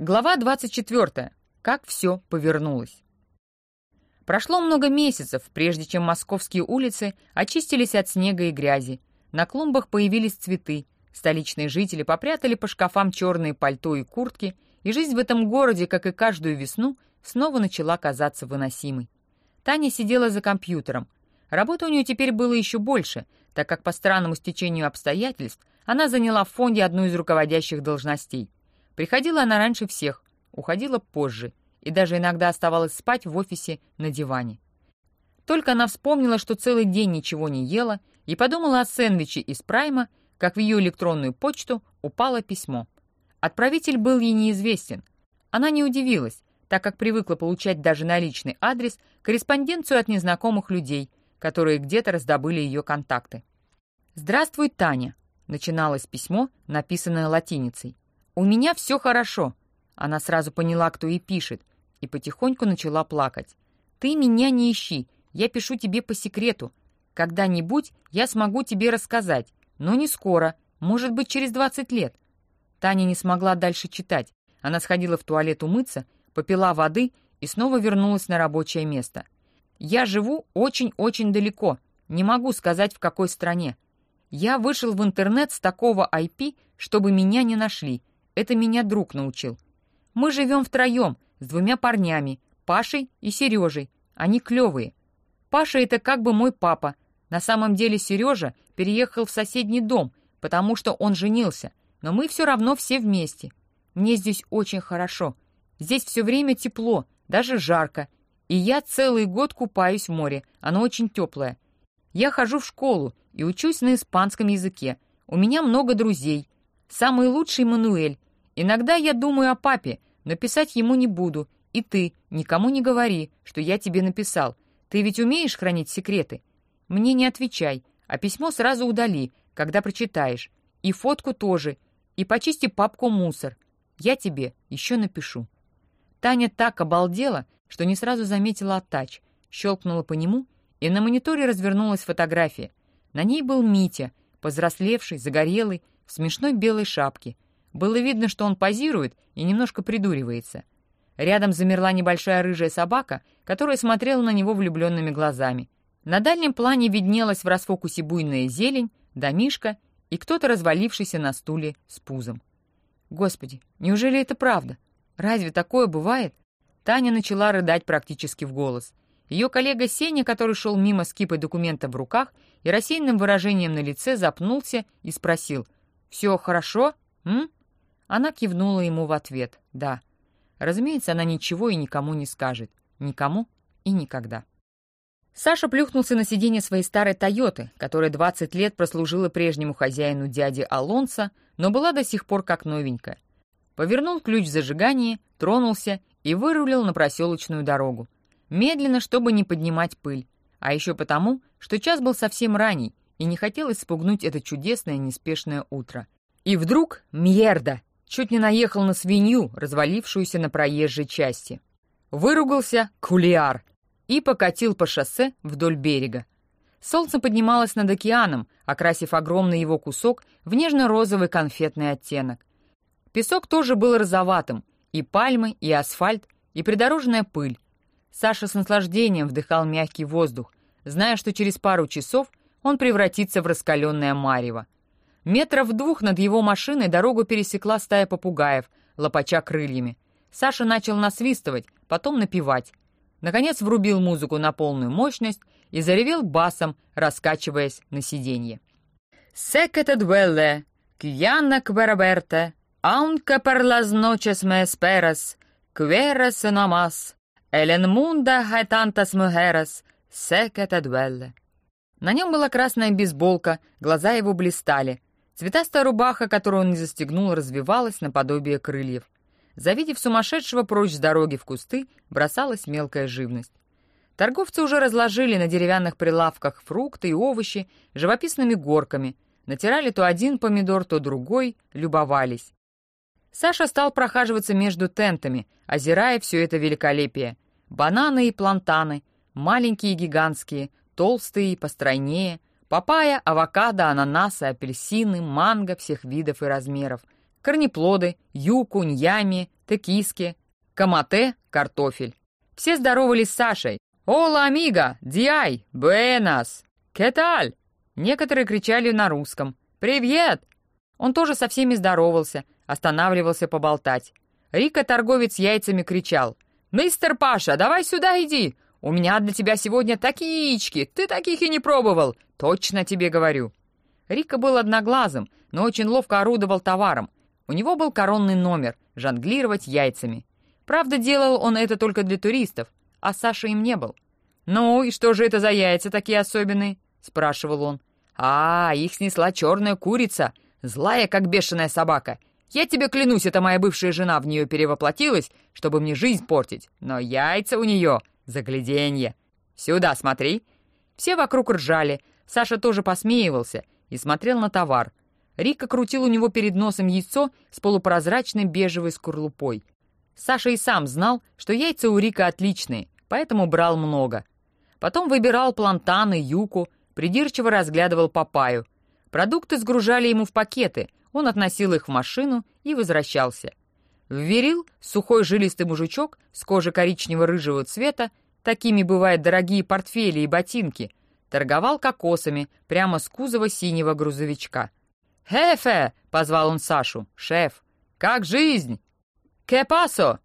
Глава 24. Как все повернулось. Прошло много месяцев, прежде чем московские улицы очистились от снега и грязи. На клумбах появились цветы. Столичные жители попрятали по шкафам черные пальто и куртки, и жизнь в этом городе, как и каждую весну, снова начала казаться выносимой. Таня сидела за компьютером. Работы у нее теперь было еще больше, так как по странному стечению обстоятельств она заняла в фонде одну из руководящих должностей. Приходила она раньше всех, уходила позже и даже иногда оставалась спать в офисе на диване. Только она вспомнила, что целый день ничего не ела, и подумала о сэндвиче из прайма, как в ее электронную почту упало письмо. Отправитель был ей неизвестен. Она не удивилась, так как привыкла получать даже наличный адрес, корреспонденцию от незнакомых людей, которые где-то раздобыли ее контакты. «Здравствуй, Таня», — начиналось письмо, написанное латиницей. «У меня все хорошо». Она сразу поняла, кто ей пишет, и потихоньку начала плакать. «Ты меня не ищи, я пишу тебе по секрету. Когда-нибудь я смогу тебе рассказать, но не скоро, может быть, через 20 лет». Таня не смогла дальше читать. Она сходила в туалет умыться, попила воды и снова вернулась на рабочее место. «Я живу очень-очень далеко, не могу сказать, в какой стране. Я вышел в интернет с такого IP, чтобы меня не нашли. Это меня друг научил. Мы живем втроем, с двумя парнями, Пашей и Сережей. Они клевые. Паша — это как бы мой папа. На самом деле Сережа переехал в соседний дом, потому что он женился. Но мы все равно все вместе. Мне здесь очень хорошо. Здесь все время тепло, даже жарко. И я целый год купаюсь в море, оно очень теплое. Я хожу в школу и учусь на испанском языке. У меня много друзей. Самый лучший Мануэль, Иногда я думаю о папе, но писать ему не буду. И ты никому не говори, что я тебе написал. Ты ведь умеешь хранить секреты? Мне не отвечай, а письмо сразу удали, когда прочитаешь. И фотку тоже. И почисти папку мусор. Я тебе еще напишу». Таня так обалдела, что не сразу заметила оттач, щелкнула по нему, и на мониторе развернулась фотография. На ней был Митя, повзрослевший, загорелый, в смешной белой шапке — было видно, что он позирует и немножко придуривается. Рядом замерла небольшая рыжая собака, которая смотрела на него влюбленными глазами. На дальнем плане виднелась в расфокусе буйная зелень, домишка и кто-то развалившийся на стуле с пузом. Господи, неужели это правда? Разве такое бывает? Таня начала рыдать практически в голос. Ее коллега Сеня, который шел мимо с кипой документов в руках и рассеянным выражением на лице, запнулся и спросил. «Все хорошо? М?» Она кивнула ему в ответ «да». Разумеется, она ничего и никому не скажет. Никому и никогда. Саша плюхнулся на сиденье своей старой «Тойоты», которая 20 лет прослужила прежнему хозяину дяди Алонса, но была до сих пор как новенькая. Повернул ключ в зажигании, тронулся и вырулил на проселочную дорогу. Медленно, чтобы не поднимать пыль. А еще потому, что час был совсем ранний, и не хотелось спугнуть это чудесное неспешное утро. И вдруг Мьерда! Чуть не наехал на свинью, развалившуюся на проезжей части. Выругался кулиар и покатил по шоссе вдоль берега. Солнце поднималось над океаном, окрасив огромный его кусок в нежно-розовый конфетный оттенок. Песок тоже был розоватым, и пальмы, и асфальт, и придорожная пыль. Саша с наслаждением вдыхал мягкий воздух, зная, что через пару часов он превратится в раскаленное марево. Метров двух над его машиной дорогу пересекла стая попугаев, лопача крыльями. Саша начал насвистывать, потом напевать. Наконец врубил музыку на полную мощность и заревел басом, раскачиваясь на сиденье. «Секете дуэлле, кьяна квераберте, аунка noches me esperas, queras nomás, el mundo hay tantas mujeres, секете дуэлле». На нем была красная бейсболка, глаза его блистали — Цветастая рубаха, которую он не застегнул, развивалась наподобие крыльев. Завидев сумасшедшего прочь с дороги в кусты, бросалась мелкая живность. Торговцы уже разложили на деревянных прилавках фрукты и овощи живописными горками, натирали то один помидор, то другой, любовались. Саша стал прохаживаться между тентами, озирая все это великолепие. Бананы и плантаны, маленькие и гигантские, толстые и постройнее — Папайя, авокадо, ананасы, апельсины, манго всех видов и размеров. корнеплоды, юку, ньями, текиски, камате, картофель. Все здоровались с Сашей. «Ола, амиго! Диай! Буэнос! Кеталь!» Некоторые кричали на русском. «Привет!» Он тоже со всеми здоровался, останавливался поболтать. Рика, торговец яйцами, кричал. «Мистер Паша, давай сюда иди! У меня для тебя сегодня такие яички, ты таких и не пробовал! Точно тебе говорю!» Рика был одноглазым, но очень ловко орудовал товаром. У него был коронный номер — жонглировать яйцами. Правда, делал он это только для туристов, а Саша им не был. «Ну, и что же это за яйца такие особенные?» — спрашивал он. «А, их снесла черная курица, злая, как бешеная собака. Я тебе клянусь, это моя бывшая жена в нее перевоплотилась, чтобы мне жизнь портить. Но яйца у нее — загляденье. Сюда смотри». Все вокруг ржали, Саша тоже посмеивался и смотрел на товар. Рика крутил у него перед носом яйцо с полупрозрачной бежевой скорлупой. Саша и сам знал, что яйца у Рика отличные, поэтому брал много. Потом выбирал плантаны, юку, придирчиво разглядывал папаю. Продукты сгружали ему в пакеты, он относил их в машину и возвращался. Вверил сухой жилистый мужичок с кожей коричнево-рыжего цвета, такими бывают дорогие портфели и ботинки, торговал кокосами прямо с кузова синего грузовичка. «Хефе!» — позвал он Сашу. «Шеф! Как жизнь?» «Ке пасо?»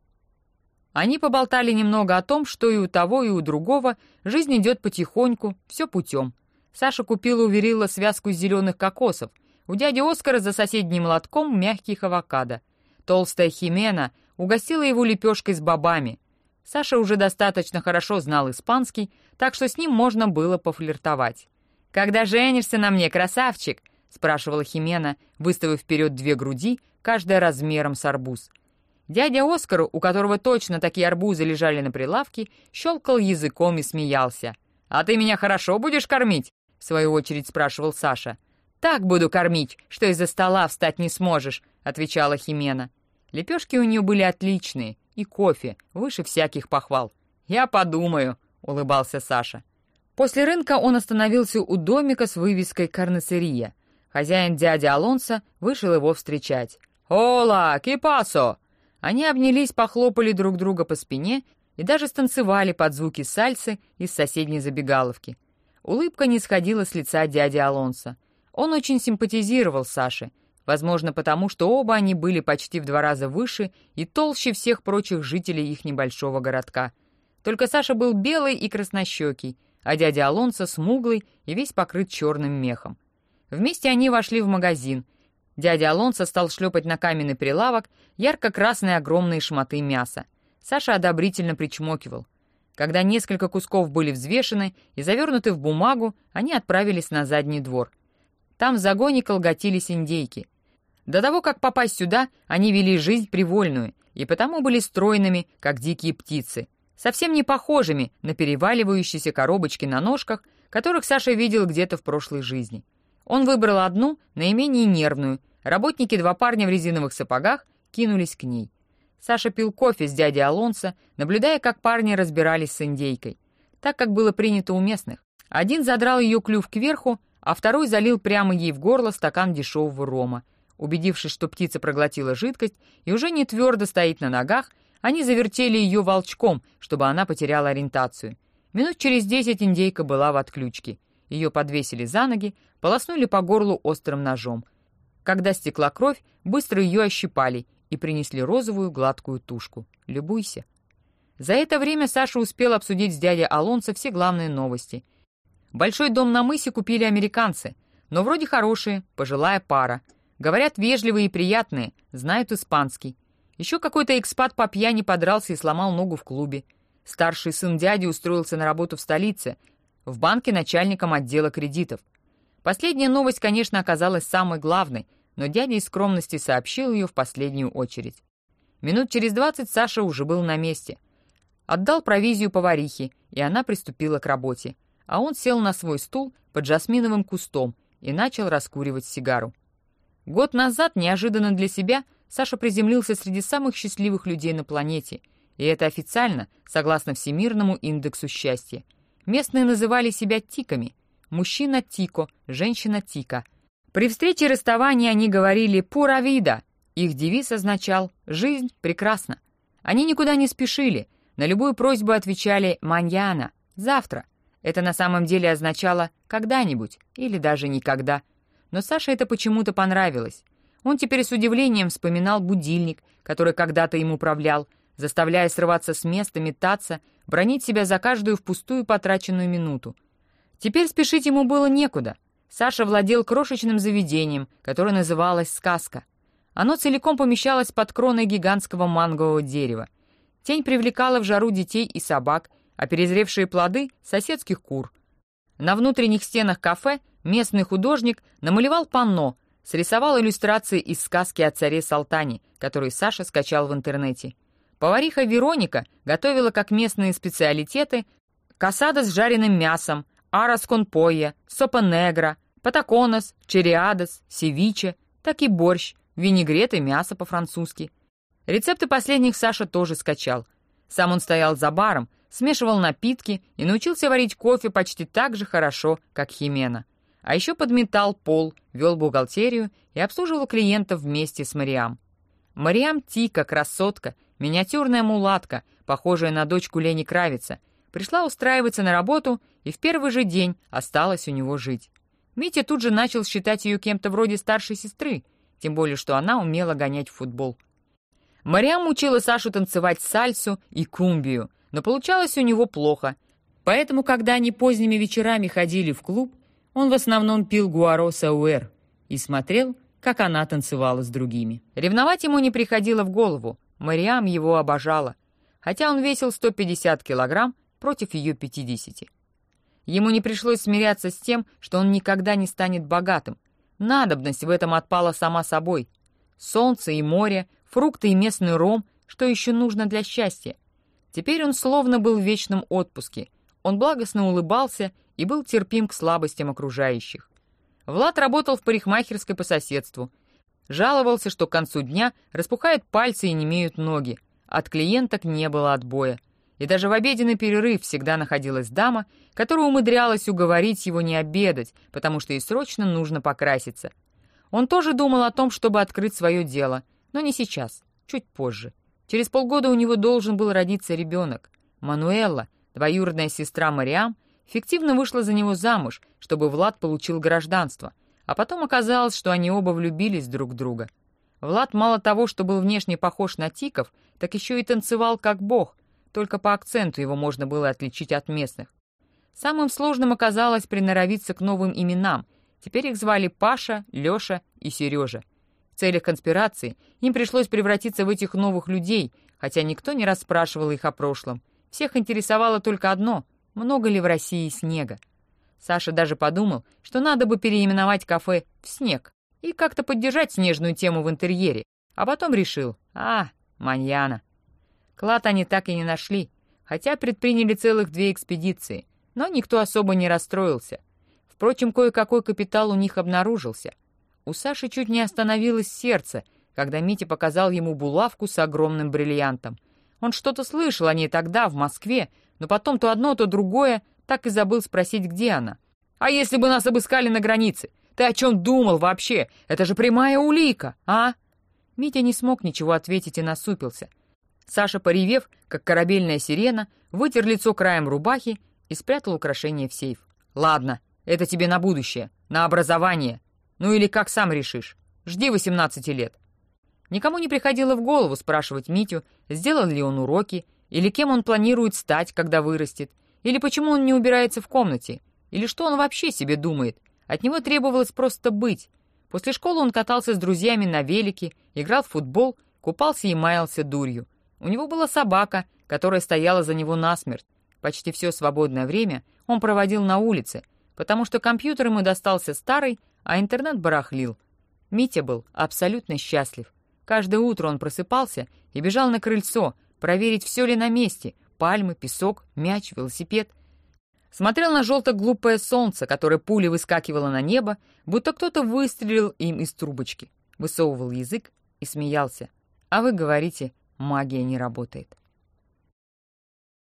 Они поболтали немного о том, что и у того, и у другого жизнь идет потихоньку, все путем. Саша купила у Верила связку зеленых кокосов, у дяди Оскара за соседним лотком мягких авокадо. Толстая Химена угостила его лепешкой с бобами. Саша уже достаточно хорошо знал испанский, так что с ним можно было пофлиртовать. «Когда женишься на мне, красавчик?» — спрашивала Химена, выставив вперед две груди, каждая размером с арбуз. Дядя Оскар, у которого точно такие арбузы лежали на прилавке, щелкал языком и смеялся. «А ты меня хорошо будешь кормить?» в свою очередь спрашивал Саша. «Так буду кормить, что из-за стола встать не сможешь», — отвечала Химена. Лепешки у нее были отличные, и кофе, выше всяких похвал. «Я подумаю», — улыбался Саша. После рынка он остановился у домика с вывеской «Карнесерия». Хозяин дядя Алонсо вышел его встречать. «Ола, кипасо!» Они обнялись, похлопали друг друга по спине и даже станцевали под звуки сальсы из соседней забегаловки. Улыбка не сходила с лица дяди Алонса. Он очень симпатизировал Саше, возможно, потому что оба они были почти в два раза выше и толще всех прочих жителей их небольшого городка. Только Саша был белый и краснощекий, а дядя Алонсо смуглый и весь покрыт черным мехом. Вместе они вошли в магазин. Дядя Алонсо стал шлепать на каменный прилавок ярко-красные огромные шматы мяса. Саша одобрительно причмокивал. Когда несколько кусков были взвешены и завернуты в бумагу, они отправились на задний двор. Там в загоне колготились индейки. До того, как попасть сюда, они вели жизнь привольную и потому были стройными, как дикие птицы, совсем не похожими на переваливающиеся коробочки на ножках, которых Саша видел где-то в прошлой жизни. Он выбрал одну, наименее нервную. Работники, два парня в резиновых сапогах, кинулись к ней. Саша пил кофе с дядей Алонсо, наблюдая, как парни разбирались с индейкой. Так, как было принято у местных. Один задрал ее клюв кверху, а второй залил прямо ей в горло стакан дешевого рома. Убедившись, что птица проглотила жидкость и уже не твердо стоит на ногах, они завертели ее волчком, чтобы она потеряла ориентацию. Минут через десять индейка была в отключке. Ее подвесили за ноги, полоснули по горлу острым ножом. Когда стекла кровь, быстро ее ощипали и принесли розовую гладкую тушку. Любуйся. За это время Саша успел обсудить с дядей Алонсо все главные новости. Большой дом на мысе купили американцы, но вроде хорошие, пожилая пара. Говорят, вежливые и приятные, знают испанский. Еще какой-то экспат по пьяни подрался и сломал ногу в клубе. Старший сын дяди устроился на работу в столице, в банке начальником отдела кредитов. Последняя новость, конечно, оказалась самой главной — но дядя из скромности сообщил ее в последнюю очередь. Минут через двадцать Саша уже был на месте. Отдал провизию поварихе, и она приступила к работе, а он сел на свой стул под жасминовым кустом и начал раскуривать сигару. Год назад, неожиданно для себя, Саша приземлился среди самых счастливых людей на планете, и это официально, согласно Всемирному индексу счастья. Местные называли себя тиками. Мужчина — тико, женщина — тика — при встрече и расставании они говорили «пура вида», Их девиз означал «Жизнь прекрасна». Они никуда не спешили, на любую просьбу отвечали «маньяна» — «завтра». Это на самом деле означало «когда-нибудь» или даже «никогда». Но Саше это почему-то понравилось. Он теперь с удивлением вспоминал будильник, который когда-то им управлял, заставляя срываться с места, метаться, бронить себя за каждую впустую потраченную минуту. Теперь спешить ему было некуда. Саша владел крошечным заведением, которое называлось «Сказка». Оно целиком помещалось под кроной гигантского мангового дерева. Тень привлекала в жару детей и собак, а перезревшие плоды — соседских кур. На внутренних стенах кафе местный художник намалевал панно, срисовал иллюстрации из сказки о царе Салтане, который Саша скачал в интернете. Повариха Вероника готовила как местные специалитеты касада с жареным мясом, арас кон сопа негра, патаконос, чериадос, севиче, так и борщ, винегрет и мясо по-французски. Рецепты последних Саша тоже скачал. Сам он стоял за баром, смешивал напитки и научился варить кофе почти так же хорошо, как Химена. А еще подметал пол, вел бухгалтерию и обслуживал клиентов вместе с Мариам. Мариам Тика, красотка, миниатюрная мулатка, похожая на дочку Лени Кравица, пришла устраиваться на работу и в первый же день осталась у него жить. Митя тут же начал считать ее кем-то вроде старшей сестры, тем более что она умела гонять в футбол. Мариам учила Сашу танцевать сальсу и кумбию, но получалось у него плохо. Поэтому, когда они поздними вечерами ходили в клуб, он в основном пил гуаро сауэр и смотрел, как она танцевала с другими. Ревновать ему не приходило в голову. Мариам его обожала, хотя он весил 150 килограмм против ее 50. Ему не пришлось смиряться с тем, что он никогда не станет богатым, Надобность в этом отпала сама собой. Солнце и море, фрукты и местный ром, что еще нужно для счастья. Теперь он словно был в вечном отпуске. Он благостно улыбался и был терпим к слабостям окружающих. Влад работал в парикмахерской по соседству. Жаловался, что к концу дня распухают пальцы и немеют ноги. От клиенток не было отбоя и даже в обеденный перерыв всегда находилась дама, которая умудрялась уговорить его не обедать, потому что ей срочно нужно покраситься. Он тоже думал о том, чтобы открыть свое дело, но не сейчас, чуть позже. Через полгода у него должен был родиться ребенок. Мануэлла, двоюродная сестра Мариам, фиктивно вышла за него замуж, чтобы Влад получил гражданство, а потом оказалось, что они оба влюбились друг в друга. Влад мало того, что был внешне похож на Тиков, так еще и танцевал как бог, только по акценту его можно было отличить от местных. Самым сложным оказалось приноровиться к новым именам. Теперь их звали Паша, Лёша и Сережа. В целях конспирации им пришлось превратиться в этих новых людей, хотя никто не расспрашивал их о прошлом. Всех интересовало только одно — много ли в России снега. Саша даже подумал, что надо бы переименовать кафе в «Снег» и как-то поддержать снежную тему в интерьере, а потом решил «А, маньяна». Клад они так и не нашли, хотя предприняли целых две экспедиции, но никто особо не расстроился. Впрочем, кое-какой капитал у них обнаружился. У Саши чуть не остановилось сердце, когда Митя показал ему булавку с огромным бриллиантом. Он что-то слышал о ней тогда, в Москве, но потом то одно, то другое, так и забыл спросить, где она. «А если бы нас обыскали на границе? Ты о чем думал вообще? Это же прямая улика, а?» Митя не смог ничего ответить и насупился — Саша, поревев, как корабельная сирена, вытер лицо краем рубахи и спрятал украшение в сейф. «Ладно, это тебе на будущее, на образование. Ну или как сам решишь. Жди 18 лет». Никому не приходило в голову спрашивать Митю, сделал ли он уроки, или кем он планирует стать, когда вырастет, или почему он не убирается в комнате, или что он вообще себе думает. От него требовалось просто быть. После школы он катался с друзьями на велике, играл в футбол, купался и маялся дурью. У него была собака, которая стояла за него насмерть. Почти все свободное время он проводил на улице, потому что компьютер ему достался старый, а интернет барахлил. Митя был абсолютно счастлив. Каждое утро он просыпался и бежал на крыльцо, проверить, все ли на месте — пальмы, песок, мяч, велосипед. Смотрел на желто-глупое солнце, которое пулей выскакивало на небо, будто кто-то выстрелил им из трубочки. Высовывал язык и смеялся. А вы говорите, магия не работает.